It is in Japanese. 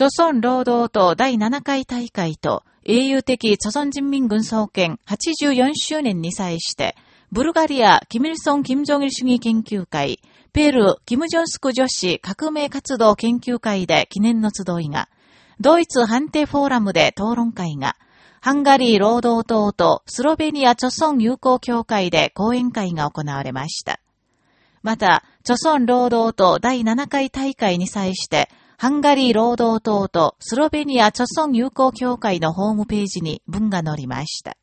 朝鮮労働党第7回大会と英雄的朝鮮人民軍創建84周年に際して、ブルガリア、キミルソン・キム・ジョンギル主義研究会、ペルー、キム・ジョンスク女子革命活動研究会で記念の集いが、ドイツ判定フォーラムで討論会が、ハンガリー労働党とスロベニア著村友好協会で講演会が行われました。また、著村労働党第7回大会に際して、ハンガリー労働党とスロベニア著村友好協会のホームページに文が載りました。